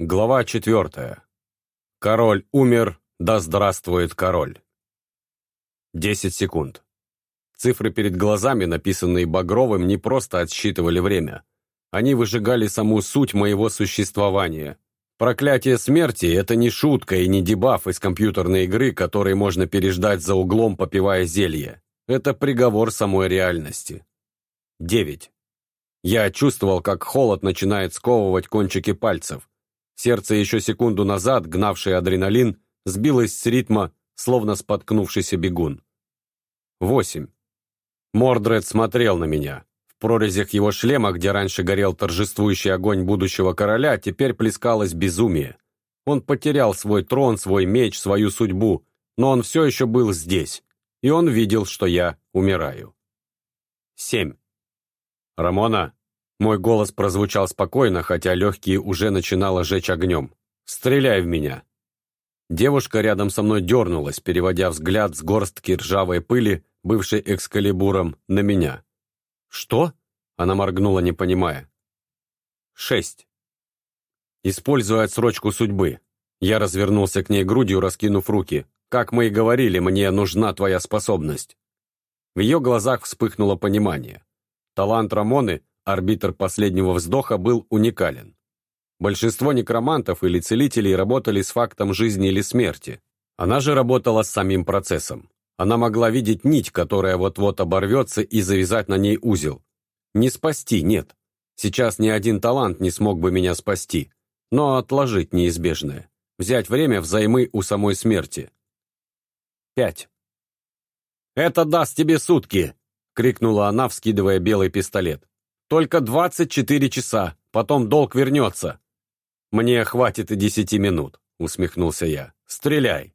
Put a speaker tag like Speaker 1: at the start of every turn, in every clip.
Speaker 1: Глава четвертая. Король умер, да здравствует король. Десять секунд. Цифры перед глазами, написанные Багровым, не просто отсчитывали время. Они выжигали саму суть моего существования. Проклятие смерти – это не шутка и не дебаф из компьютерной игры, который можно переждать за углом, попивая зелье. Это приговор самой реальности. Девять. Я чувствовал, как холод начинает сковывать кончики пальцев. Сердце еще секунду назад, гнавшее адреналин, сбилось с ритма, словно споткнувшийся бегун. Восемь. Мордред смотрел на меня. В прорезях его шлема, где раньше горел торжествующий огонь будущего короля, теперь плескалось безумие. Он потерял свой трон, свой меч, свою судьбу, но он все еще был здесь, и он видел, что я умираю. Семь. «Рамона!» Мой голос прозвучал спокойно, хотя легкие уже начинало жечь огнем. «Стреляй в меня!» Девушка рядом со мной дернулась, переводя взгляд с горстки ржавой пыли, бывшей экскалибуром, на меня. «Что?» — она моргнула, не понимая. «Шесть». Используя отсрочку судьбы. Я развернулся к ней грудью, раскинув руки. «Как мы и говорили, мне нужна твоя способность». В ее глазах вспыхнуло понимание. Талант Рамоны арбитр последнего вздоха был уникален. Большинство некромантов или целителей работали с фактом жизни или смерти. Она же работала с самим процессом. Она могла видеть нить, которая вот-вот оборвется, и завязать на ней узел. Не спасти, нет. Сейчас ни один талант не смог бы меня спасти. Но отложить неизбежное. Взять время взаймы у самой смерти. Пять. «Это даст тебе сутки!» — крикнула она, вскидывая белый пистолет. Только 24 часа, потом долг вернется». «Мне хватит и десяти минут», — усмехнулся я. «Стреляй».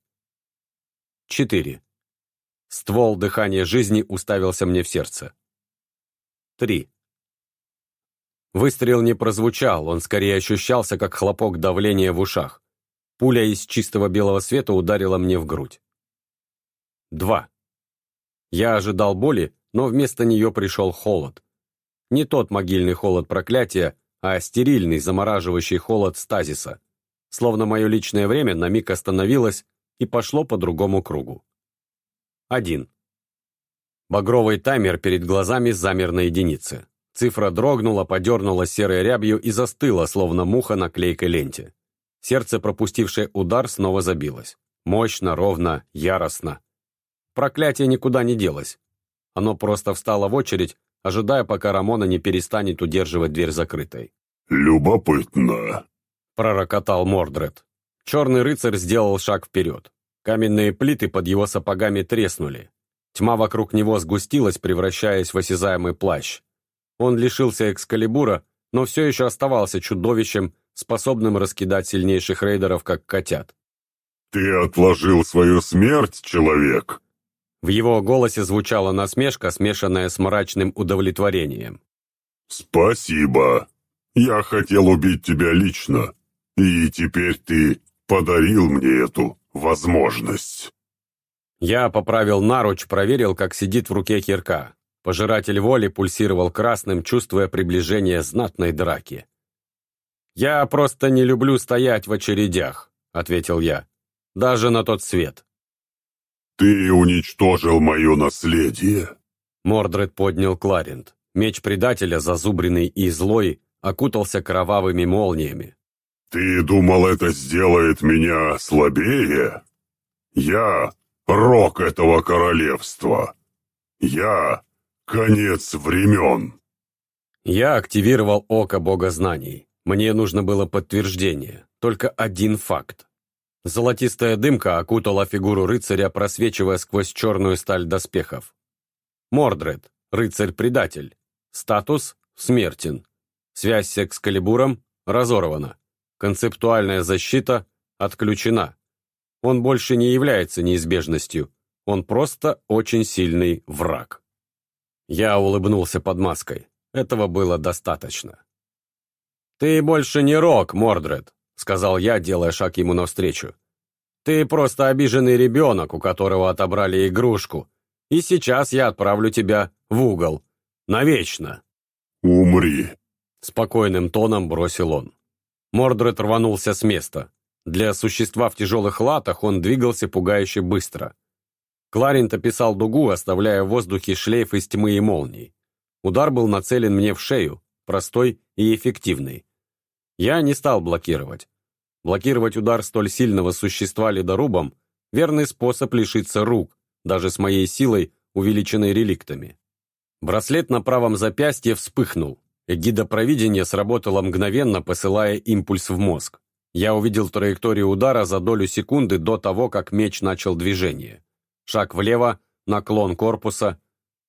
Speaker 1: Четыре. Ствол дыхания жизни уставился мне в сердце. Три. Выстрел не прозвучал, он скорее ощущался, как хлопок давления в ушах. Пуля из чистого белого света ударила мне в грудь. Два. Я ожидал боли, но вместо нее пришел холод. Не тот могильный холод проклятия, а стерильный, замораживающий холод стазиса. Словно мое личное время на миг остановилось и пошло по другому кругу. Один. Багровый таймер перед глазами замер на единице. Цифра дрогнула, подернула серой рябью и застыла, словно муха на клейкой ленте. Сердце, пропустившее удар, снова забилось. Мощно, ровно, яростно. Проклятие никуда не делось. Оно просто встало в очередь, ожидая, пока Рамона не перестанет удерживать дверь закрытой.
Speaker 2: «Любопытно», —
Speaker 1: пророкотал Мордред. Черный рыцарь сделал шаг вперед. Каменные плиты под его сапогами треснули. Тьма вокруг него сгустилась, превращаясь в осязаемый плащ. Он лишился экскалибура, но все еще оставался чудовищем, способным раскидать сильнейших рейдеров, как котят.
Speaker 2: «Ты отложил свою смерть, человек?»
Speaker 1: В его голосе звучала насмешка, смешанная с мрачным удовлетворением.
Speaker 2: «Спасибо. Я хотел убить тебя лично, и теперь ты подарил мне эту возможность».
Speaker 1: Я поправил наруч, проверил, как сидит в руке кирка. Пожиратель воли пульсировал красным, чувствуя приближение знатной драки. «Я просто не люблю стоять в очередях», — ответил я. «Даже на тот свет».
Speaker 2: «Ты уничтожил мое наследие!»
Speaker 1: Мордред поднял Кларент. Меч предателя, зазубренный и злой, окутался кровавыми молниями.
Speaker 2: «Ты думал, это сделает меня слабее? Я — рок этого королевства. Я — конец времен!»
Speaker 1: Я активировал Око Бога Знаний. Мне нужно было подтверждение. Только один факт. Золотистая дымка окутала фигуру рыцаря, просвечивая сквозь черную сталь доспехов. Мордред, рыцарь-предатель. Статус – смертен. Связь с Экскалибуром разорвана. Концептуальная защита отключена. Он больше не является неизбежностью. Он просто очень сильный враг. Я улыбнулся под маской. Этого было достаточно. «Ты больше не Рок, Мордред», сказал я, делая шаг ему навстречу. «Ты просто обиженный ребенок, у которого отобрали игрушку, и сейчас я отправлю тебя в угол. Навечно!»
Speaker 2: «Умри!»
Speaker 1: — спокойным тоном бросил он. Мордред рванулся с места. Для существа в тяжелых латах он двигался пугающе быстро. Кларент описал дугу, оставляя в воздухе шлейф из тьмы и молний. Удар был нацелен мне в шею, простой и эффективный. Я не стал блокировать. Блокировать удар столь сильного существа ледорубом – верный способ лишиться рук, даже с моей силой, увеличенной реликтами. Браслет на правом запястье вспыхнул. Эгида провидения сработала мгновенно, посылая импульс в мозг. Я увидел траекторию удара за долю секунды до того, как меч начал движение. Шаг влево, наклон корпуса.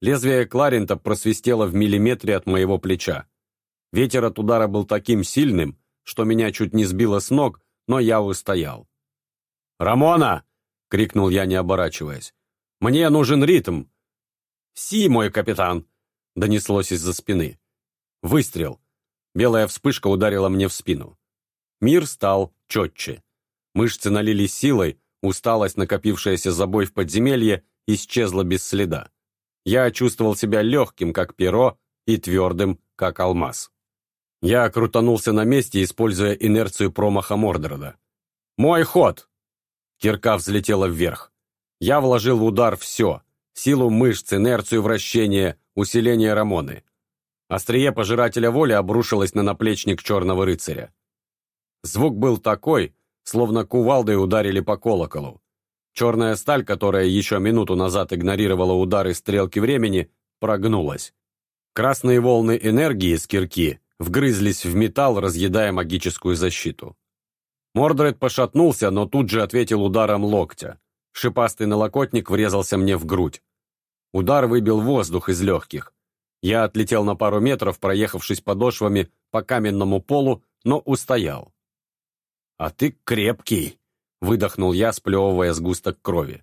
Speaker 1: Лезвие Кларента просвистело в миллиметре от моего плеча. Ветер от удара был таким сильным, что меня чуть не сбило с ног, но я устоял. «Рамона!» — крикнул я, не оборачиваясь. «Мне нужен ритм!» «Си, мой капитан!» — донеслось из-за спины. Выстрел. Белая вспышка ударила мне в спину. Мир стал четче. Мышцы налились силой, усталость, накопившаяся за бой в подземелье, исчезла без следа. Я чувствовал себя легким, как перо, и твердым, как алмаз. Я крутанулся на месте, используя инерцию промаха Мордорода. «Мой ход!» Кирка взлетела вверх. Я вложил в удар все. Силу мышц, инерцию вращения, усиление Рамоны. Острие пожирателя воли обрушилось на наплечник черного рыцаря. Звук был такой, словно кувалдой ударили по колоколу. Черная сталь, которая еще минуту назад игнорировала удары стрелки времени, прогнулась. Красные волны энергии с кирки вгрызлись в металл, разъедая магическую защиту. Мордред пошатнулся, но тут же ответил ударом локтя. Шипастый налокотник врезался мне в грудь. Удар выбил воздух из легких. Я отлетел на пару метров, проехавшись подошвами по каменному полу, но устоял. «А ты крепкий!» — выдохнул я, сплевывая сгусток крови.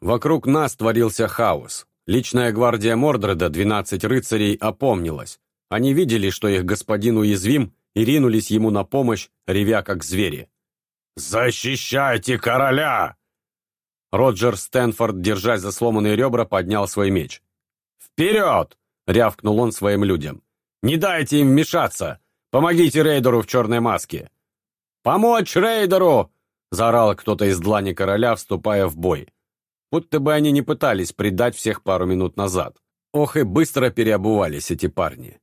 Speaker 1: Вокруг нас творился хаос. Личная гвардия Мордреда, двенадцать рыцарей, опомнилась. Они видели, что их господин уязвим, и ринулись ему на помощь, ревя как звери. «Защищайте короля!» Роджер Стэнфорд, держась за сломанные ребра, поднял свой меч. «Вперед!» — рявкнул он своим людям. «Не дайте им вмешаться! Помогите рейдеру в черной маске!» «Помочь рейдеру!» — заорал кто-то из длани короля, вступая в бой. Будто бы они не пытались предать всех пару минут назад. Ох и быстро переобувались эти парни.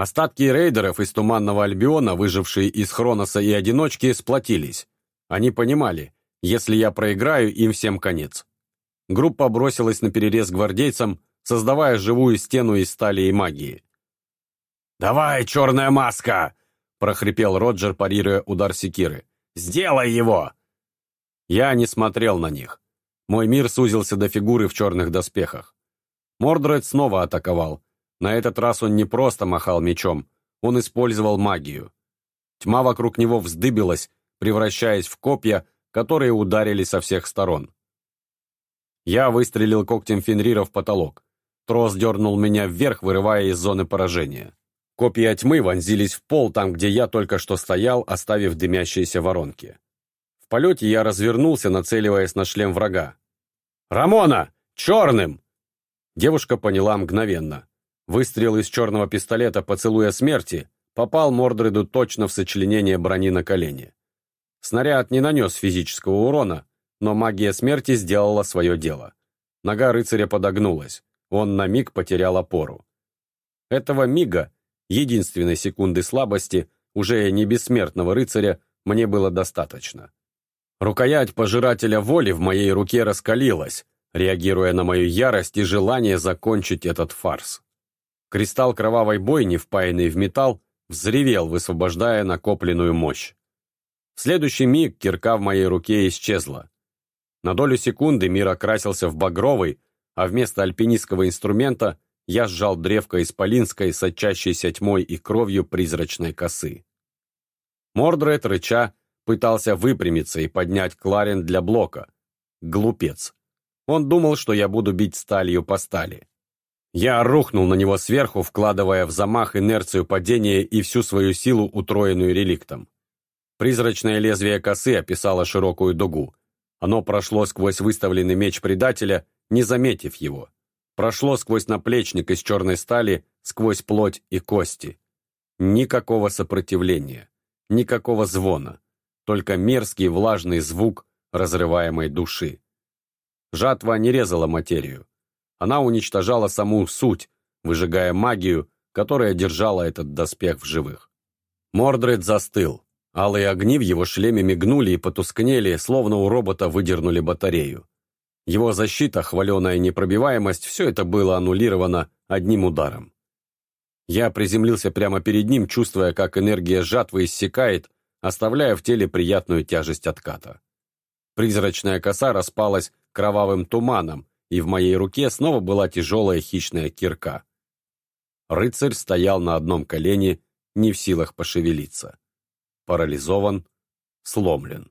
Speaker 1: Остатки рейдеров из Туманного Альбиона, выжившие из Хроноса и Одиночки, сплотились. Они понимали, если я проиграю, им всем конец. Группа бросилась на перерез гвардейцам, создавая живую стену из стали и магии. «Давай, черная маска!» – прохрипел Роджер, парируя удар секиры. «Сделай его!» Я не смотрел на них. Мой мир сузился до фигуры в черных доспехах. Мордред снова атаковал. На этот раз он не просто махал мечом, он использовал магию. Тьма вокруг него вздыбилась, превращаясь в копья, которые ударили со всех сторон. Я выстрелил когтем Фенрира в потолок. Трос дернул меня вверх, вырывая из зоны поражения. Копья тьмы вонзились в пол, там, где я только что стоял, оставив дымящиеся воронки. В полете я развернулся, нацеливаясь на шлем врага. «Рамона! Черным!» Девушка поняла мгновенно. Выстрел из черного пистолета «Поцелуя смерти» попал Мордреду точно в сочленение брони на колени. Снаряд не нанес физического урона, но магия смерти сделала свое дело. Нога рыцаря подогнулась, он на миг потерял опору. Этого мига, единственной секунды слабости, уже не бессмертного рыцаря, мне было достаточно. Рукоять пожирателя воли в моей руке раскалилась, реагируя на мою ярость и желание закончить этот фарс. Кристалл кровавой бойни, впаянный в металл, взревел, высвобождая накопленную мощь. В следующий миг кирка в моей руке исчезла. На долю секунды мир окрасился в багровый, а вместо альпинистского инструмента я сжал древко исполинской, сочащейся тьмой и кровью призрачной косы. Мордред, рыча, пытался выпрямиться и поднять Кларен для блока. Глупец. Он думал, что я буду бить сталью по стали. Я рухнул на него сверху, вкладывая в замах инерцию падения и всю свою силу, утроенную реликтом. Призрачное лезвие косы описало широкую дугу. Оно прошло сквозь выставленный меч предателя, не заметив его. Прошло сквозь наплечник из черной стали, сквозь плоть и кости. Никакого сопротивления. никакого звона, только мерзкий влажный звук разрываемой души. Жатва не резала материю. Она уничтожала саму суть, выжигая магию, которая держала этот доспех в живых. Мордред застыл. Алые огни в его шлеме мигнули и потускнели, словно у робота выдернули батарею. Его защита, хваленая непробиваемость, все это было аннулировано одним ударом. Я приземлился прямо перед ним, чувствуя, как энергия жатвы иссякает, оставляя в теле приятную тяжесть отката. Призрачная коса распалась кровавым туманом, и в моей руке снова была тяжелая хищная кирка. Рыцарь стоял на одном колене, не в силах пошевелиться. Парализован, сломлен.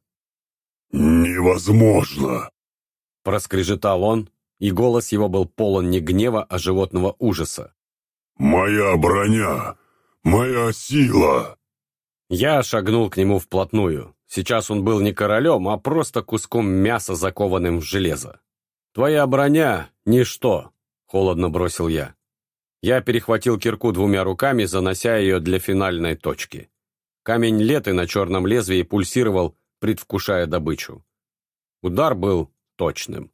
Speaker 2: «Невозможно!»
Speaker 1: Проскрежетал он, и голос его был полон не гнева, а животного ужаса.
Speaker 2: «Моя броня! Моя сила!»
Speaker 1: Я шагнул к нему вплотную. Сейчас он был не королем, а просто куском мяса, закованным в железо. «Твоя броня — ничто», — холодно бросил я. Я перехватил кирку двумя руками, занося ее для финальной точки. Камень леты на черном лезвии пульсировал, предвкушая добычу. Удар был точным.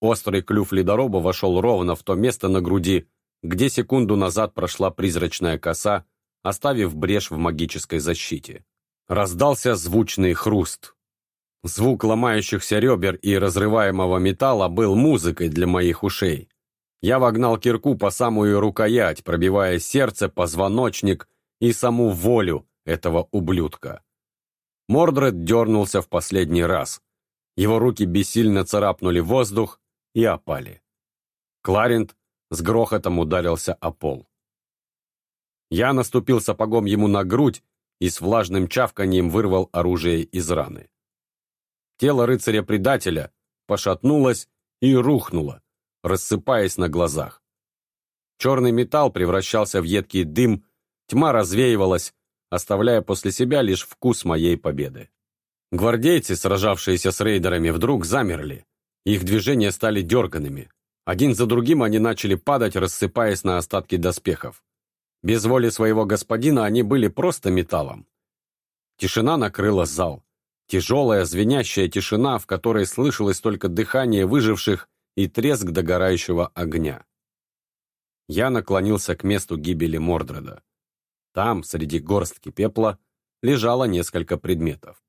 Speaker 1: Острый клюв ледороба вошел ровно в то место на груди, где секунду назад прошла призрачная коса, оставив брешь в магической защите. Раздался звучный хруст. Звук ломающихся ребер и разрываемого металла был музыкой для моих ушей. Я вогнал кирку по самую рукоять, пробивая сердце, позвоночник и саму волю этого ублюдка. Мордред дернулся в последний раз. Его руки бессильно царапнули воздух и опали. Кларент с грохотом ударился о пол. Я наступил сапогом ему на грудь и с влажным чавканием вырвал оружие из раны. Тело рыцаря-предателя пошатнулось и рухнуло, рассыпаясь на глазах. Черный металл превращался в едкий дым, тьма развеивалась, оставляя после себя лишь вкус моей победы. Гвардейцы, сражавшиеся с рейдерами, вдруг замерли. Их движения стали дерганными. Один за другим они начали падать, рассыпаясь на остатки доспехов. Без воли своего господина они были просто металлом. Тишина накрыла зал. Тяжелая, звенящая тишина, в которой слышалось только дыхание выживших и треск догорающего огня. Я наклонился к месту гибели Мордреда. Там, среди горстки пепла, лежало несколько предметов.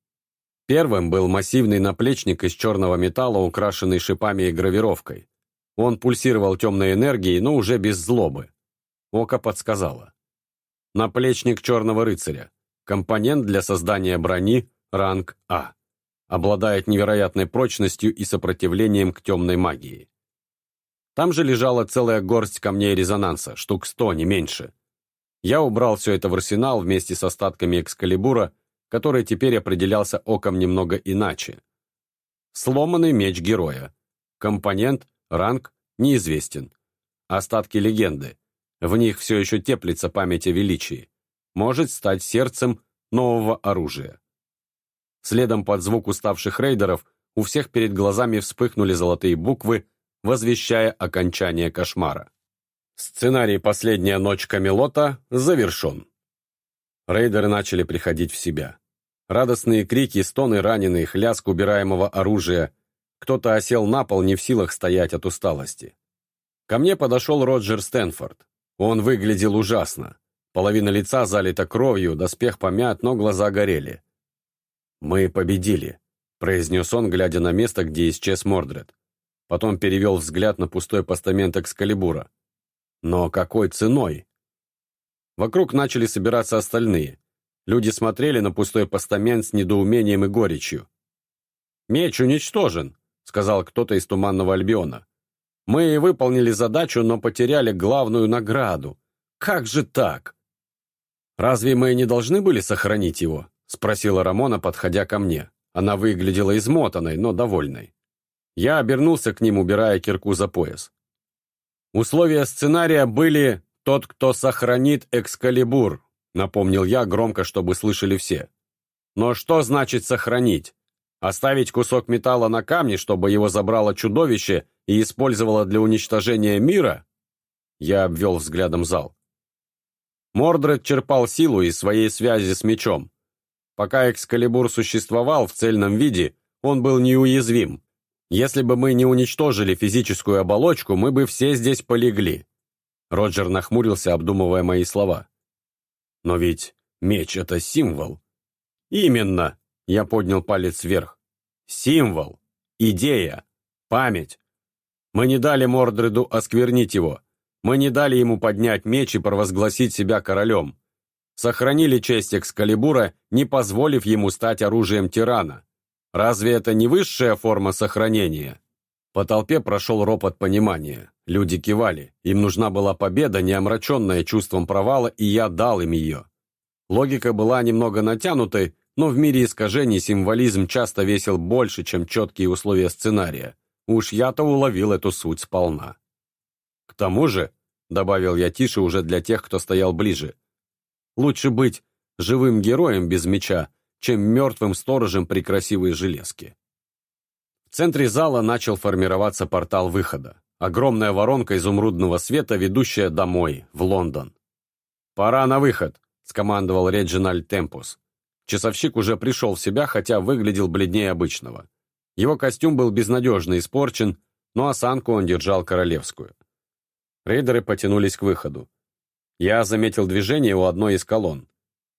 Speaker 1: Первым был массивный наплечник из черного металла, украшенный шипами и гравировкой. Он пульсировал темной энергией, но уже без злобы. Око подсказало. Наплечник черного рыцаря. Компонент для создания брони, ранг А обладает невероятной прочностью и сопротивлением к темной магии. Там же лежала целая горсть камней резонанса, штук сто, не меньше. Я убрал все это в арсенал вместе с остатками экскалибура, который теперь определялся оком немного иначе. Сломанный меч героя. Компонент, ранг неизвестен. Остатки легенды. В них все еще теплится память о величии. Может стать сердцем нового оружия. Следом под звук уставших рейдеров у всех перед глазами вспыхнули золотые буквы, возвещая окончание кошмара. Сценарий «Последняя ночь Камелота» завершен. Рейдеры начали приходить в себя. Радостные крики, стоны раненых, лязг убираемого оружия. Кто-то осел на пол, не в силах стоять от усталости. Ко мне подошел Роджер Стэнфорд. Он выглядел ужасно. Половина лица залита кровью, доспех помят, но глаза горели. «Мы победили», — произнес он, глядя на место, где исчез Мордред. Потом перевел взгляд на пустой постамент Экскалибура. «Но какой ценой?» Вокруг начали собираться остальные. Люди смотрели на пустой постамент с недоумением и горечью. «Меч уничтожен», — сказал кто-то из Туманного Альбиона. «Мы выполнили задачу, но потеряли главную награду. Как же так?» «Разве мы не должны были сохранить его?» — спросила Рамона, подходя ко мне. Она выглядела измотанной, но довольной. Я обернулся к ним, убирая кирку за пояс. Условия сценария были «тот, кто сохранит Экскалибур», напомнил я громко, чтобы слышали все. Но что значит сохранить? Оставить кусок металла на камне, чтобы его забрало чудовище и использовало для уничтожения мира? Я обвел взглядом зал. Мордред черпал силу из своей связи с мечом. Пока Экскалибур существовал в цельном виде, он был неуязвим. Если бы мы не уничтожили физическую оболочку, мы бы все здесь полегли. Роджер нахмурился, обдумывая мои слова. Но ведь меч — это символ. Именно, я поднял палец вверх. Символ, идея, память. Мы не дали Мордреду осквернить его. Мы не дали ему поднять меч и провозгласить себя королем. Сохранили честь Экскалибура, не позволив ему стать оружием тирана. Разве это не высшая форма сохранения? По толпе прошел ропот понимания. Люди кивали. Им нужна была победа, не омраченная чувством провала, и я дал им ее. Логика была немного натянутой, но в мире искажений символизм часто весил больше, чем четкие условия сценария. Уж я-то уловил эту суть сполна. К тому же, добавил я тише уже для тех, кто стоял ближе, лучше быть живым героем без меча, чем мертвым сторожем при красивой железке. В центре зала начал формироваться портал выхода. Огромная воронка изумрудного света, ведущая домой, в Лондон. «Пора на выход», — скомандовал Реджинальд Темпус. Часовщик уже пришел в себя, хотя выглядел бледнее обычного. Его костюм был безнадежно испорчен, но осанку он держал королевскую. Рейдеры потянулись к выходу. Я заметил движение у одной из колонн.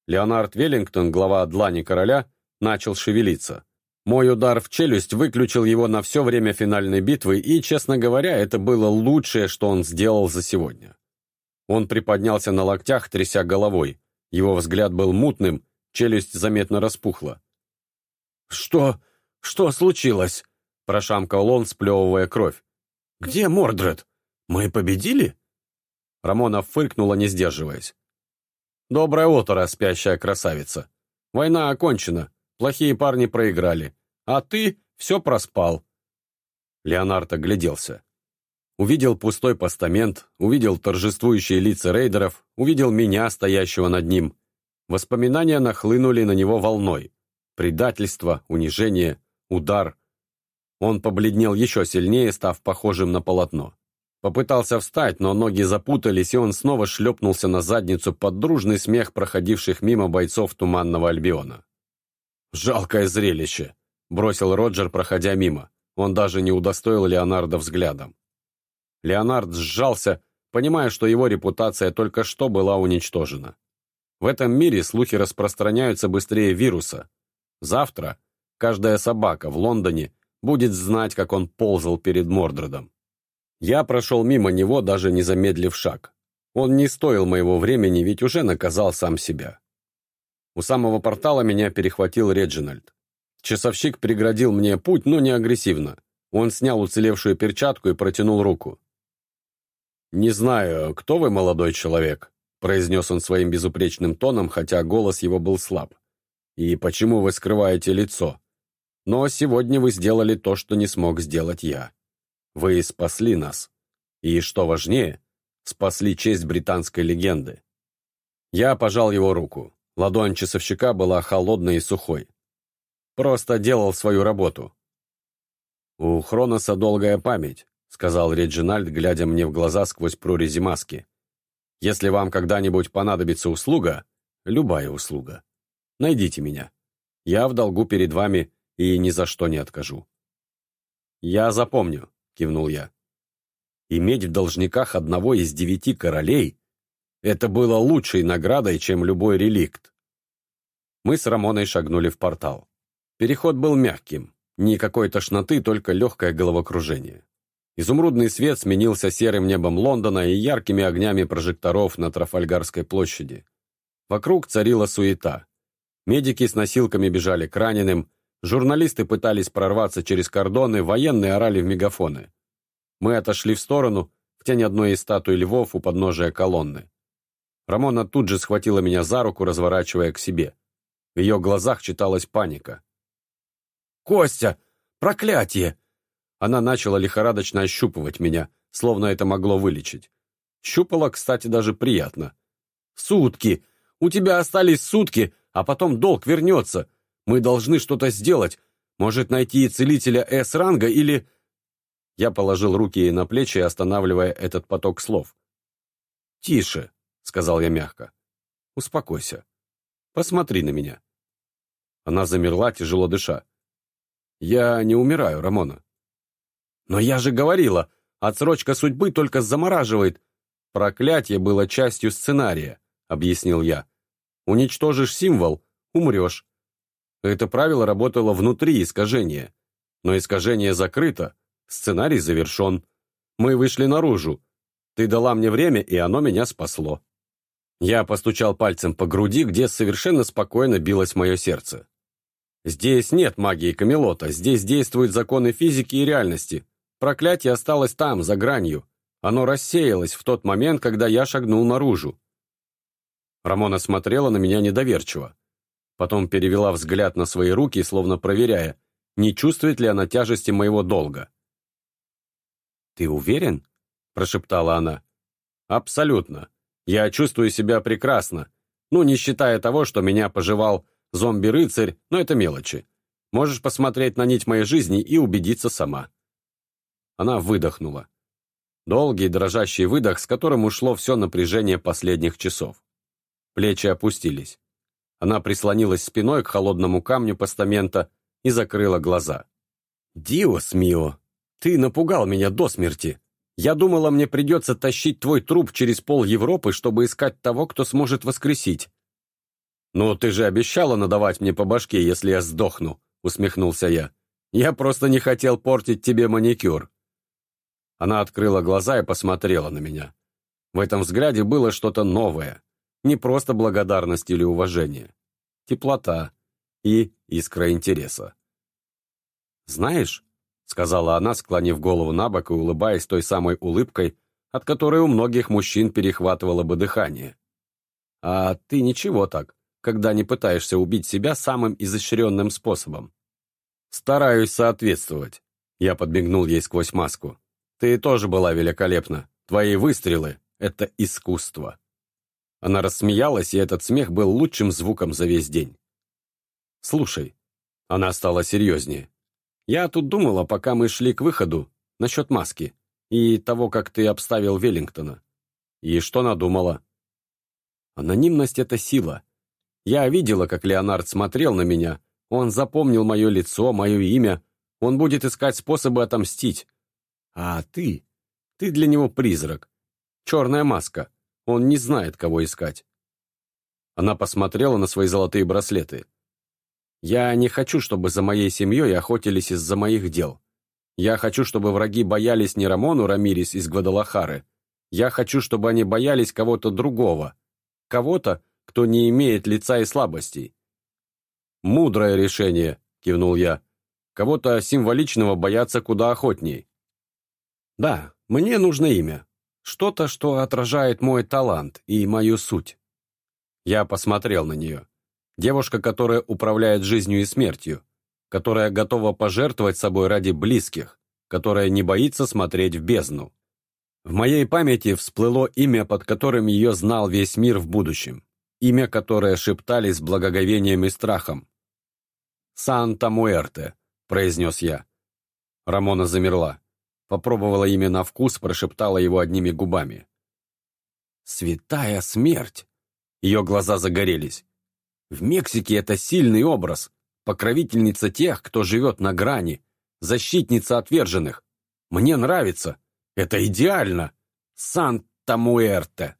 Speaker 1: Леонард Веллингтон, глава длани короля, начал шевелиться. Мой удар в челюсть выключил его на все время финальной битвы, и, честно говоря, это было лучшее, что он сделал за сегодня. Он приподнялся на локтях, тряся головой. Его взгляд был мутным, челюсть заметно распухла. «Что? Что случилось?» – прошамкал он, сплевывая кровь. «Где Мордред? Мы победили?» Рамона фыркнула, не сдерживаясь. «Доброе утро, спящая красавица. Война окончена, плохие парни проиграли, а ты все проспал». Леонард огляделся. Увидел пустой постамент, увидел торжествующие лица рейдеров, увидел меня, стоящего над ним. Воспоминания нахлынули на него волной. Предательство, унижение, удар. Он побледнел еще сильнее, став похожим на полотно. Попытался встать, но ноги запутались, и он снова шлепнулся на задницу под дружный смех проходивших мимо бойцов Туманного Альбиона. «Жалкое зрелище», — бросил Роджер, проходя мимо. Он даже не удостоил Леонардо взглядом. Леонард сжался, понимая, что его репутация только что была уничтожена. В этом мире слухи распространяются быстрее вируса. Завтра каждая собака в Лондоне будет знать, как он ползал перед Мордредом. Я прошел мимо него, даже не замедлив шаг. Он не стоил моего времени, ведь уже наказал сам себя. У самого портала меня перехватил Реджинальд. Часовщик преградил мне путь, но не агрессивно. Он снял уцелевшую перчатку и протянул руку. «Не знаю, кто вы, молодой человек», — произнес он своим безупречным тоном, хотя голос его был слаб. «И почему вы скрываете лицо? Но сегодня вы сделали то, что не смог сделать я». Вы спасли нас. И, что важнее, спасли честь британской легенды. Я пожал его руку. Ладонь часовщика была холодной и сухой. Просто делал свою работу. «У Хроноса долгая память», — сказал Реджинальд, глядя мне в глаза сквозь прорези маски. «Если вам когда-нибудь понадобится услуга, любая услуга, найдите меня. Я в долгу перед вами и ни за что не откажу». «Я запомню», кивнул я. Иметь в должниках одного из девяти королей — это было лучшей наградой, чем любой реликт. Мы с Рамоной шагнули в портал. Переход был мягким, никакой тошноты, только легкое головокружение. Изумрудный свет сменился серым небом Лондона и яркими огнями прожекторов на Трафальгарской площади. Вокруг царила суета. Медики с носилками бежали к раненым, Журналисты пытались прорваться через кордоны, военные орали в мегафоны. Мы отошли в сторону, в тень одной из статуй львов у подножия колонны. Рамона тут же схватила меня за руку, разворачивая к себе. В ее глазах читалась паника. «Костя! Проклятие!» Она начала лихорадочно ощупывать меня, словно это могло вылечить. Щупала, кстати, даже приятно. «Сутки! У тебя остались сутки, а потом долг вернется. Мы должны что-то сделать. Может, найти целителя С-ранга или...» Я положил руки ей на плечи, останавливая этот поток слов. «Тише», — сказал я мягко. «Успокойся. Посмотри на меня. Она замерла, тяжело дыша. «Я не умираю, Рамона». «Но я же говорила, отсрочка судьбы только замораживает». «Проклятие было частью сценария», — объяснил я. «Уничтожишь символ — умрешь». Это правило работало внутри искажения. Но искажение закрыто, сценарий завершен. Мы вышли наружу. Ты дала мне время, и оно меня спасло. Я постучал пальцем по груди, где совершенно спокойно билось мое сердце. Здесь нет магии Камелота, здесь действуют законы физики и реальности. Проклятие осталось там, за гранью. Оно рассеялось в тот момент, когда я шагнул наружу. Рамона смотрела на меня недоверчиво. Потом перевела взгляд на свои руки, словно проверяя, не чувствует ли она тяжести моего долга. «Ты уверен?» – прошептала она. «Абсолютно. Я чувствую себя прекрасно. Ну, не считая того, что меня пожевал зомби-рыцарь, но это мелочи. Можешь посмотреть на нить моей жизни и убедиться сама». Она выдохнула. Долгий дрожащий выдох, с которым ушло все напряжение последних часов. Плечи опустились. Она прислонилась спиной к холодному камню постамента и закрыла глаза. «Диос мио, ты напугал меня до смерти. Я думала, мне придется тащить твой труп через пол Европы, чтобы искать того, кто сможет воскресить». «Ну, ты же обещала надавать мне по башке, если я сдохну», — усмехнулся я. «Я просто не хотел портить тебе маникюр». Она открыла глаза и посмотрела на меня. В этом взгляде было что-то новое. Не просто благодарность или уважение. Теплота и искра интереса. «Знаешь, сказала она, склонив голову на бок и улыбаясь той самой улыбкой, от которой у многих мужчин перехватывало бы дыхание. «А ты ничего так, когда не пытаешься убить себя самым изощренным способом». «Стараюсь соответствовать», — я подмигнул ей сквозь маску. «Ты тоже была великолепна. Твои выстрелы — это искусство». Она рассмеялась, и этот смех был лучшим звуком за весь день. «Слушай», — она стала серьезнее, я тут думала, пока мы шли к выходу, насчет маски и того, как ты обставил Веллингтона. И что надумала? Анонимность — это сила. Я видела, как Леонард смотрел на меня. Он запомнил мое лицо, мое имя. Он будет искать способы отомстить. А ты? Ты для него призрак. Черная маска. Он не знает, кого искать. Она посмотрела на свои золотые браслеты. Я не хочу, чтобы за моей семьей охотились из-за моих дел. Я хочу, чтобы враги боялись не Рамону Рамирис из Гвадалахары. Я хочу, чтобы они боялись кого-то другого. Кого-то, кто не имеет лица и слабостей. «Мудрое решение», — кивнул я. «Кого-то символичного бояться куда охотней». «Да, мне нужно имя. Что-то, что отражает мой талант и мою суть». Я посмотрел на нее. Девушка, которая управляет жизнью и смертью, которая готова пожертвовать собой ради близких, которая не боится смотреть в бездну. В моей памяти всплыло имя, под которым ее знал весь мир в будущем. Имя, которое шептали с благоговением и страхом. «Санта-Муэрте», — произнес я. Рамона замерла. Попробовала имя на вкус, прошептала его одними губами. «Святая смерть!» Ее глаза загорелись. В Мексике это сильный образ, покровительница тех, кто живет на грани, защитница отверженных. Мне нравится. Это идеально. Санта-Муэрте.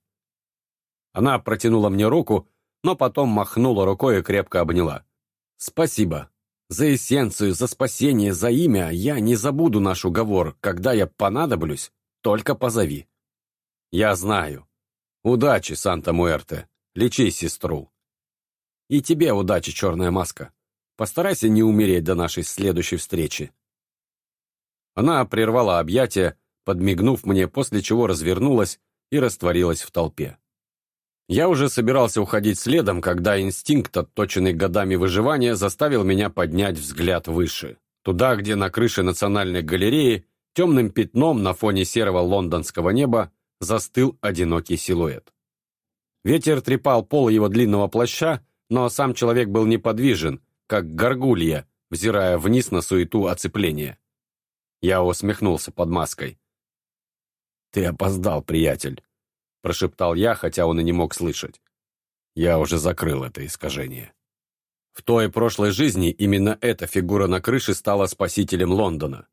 Speaker 1: Она протянула мне руку, но потом махнула рукой и крепко обняла. «Спасибо. За эссенцию, за спасение, за имя я не забуду наш уговор. Когда я понадоблюсь, только позови». «Я знаю. Удачи, Санта-Муэрте. Лечи сестру». И тебе удачи, черная маска. Постарайся не умереть до нашей следующей встречи. Она прервала объятия, подмигнув мне, после чего развернулась и растворилась в толпе. Я уже собирался уходить следом, когда инстинкт, отточенный годами выживания, заставил меня поднять взгляд выше. Туда, где на крыше Национальной галереи темным пятном на фоне серого лондонского неба застыл одинокий силуэт. Ветер трепал пол его длинного плаща, но сам человек был неподвижен, как горгулья, взирая вниз на суету оцепления. Я усмехнулся под маской. «Ты опоздал, приятель», — прошептал я, хотя он и не мог слышать. Я уже закрыл это искажение. В той прошлой жизни именно эта фигура на крыше стала спасителем Лондона.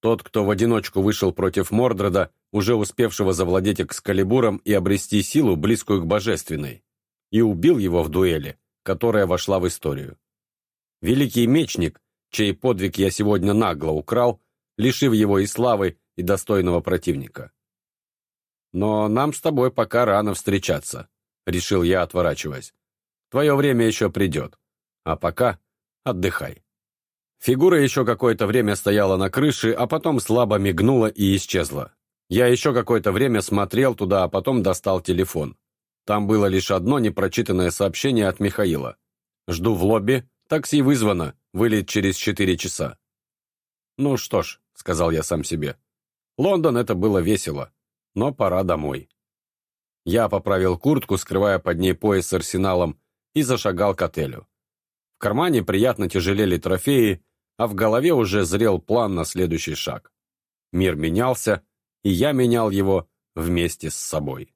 Speaker 1: Тот, кто в одиночку вышел против Мордреда, уже успевшего завладеть Экскалибуром и обрести силу, близкую к божественной, и убил его в дуэли, которая вошла в историю. Великий мечник, чей подвиг я сегодня нагло украл, лишив его и славы, и достойного противника. «Но нам с тобой пока рано встречаться», — решил я, отворачиваясь. «Твое время еще придет. А пока отдыхай». Фигура еще какое-то время стояла на крыше, а потом слабо мигнула и исчезла. Я еще какое-то время смотрел туда, а потом достал телефон. Там было лишь одно непрочитанное сообщение от Михаила. «Жду в лобби. Такси вызвано. Вылет через четыре часа». «Ну что ж», — сказал я сам себе. «Лондон — это было весело но пора домой. Я поправил куртку, скрывая под ней пояс с арсеналом, и зашагал к отелю. В кармане приятно тяжелели трофеи, а в голове уже зрел план на следующий шаг. Мир менялся, и я менял его вместе с собой.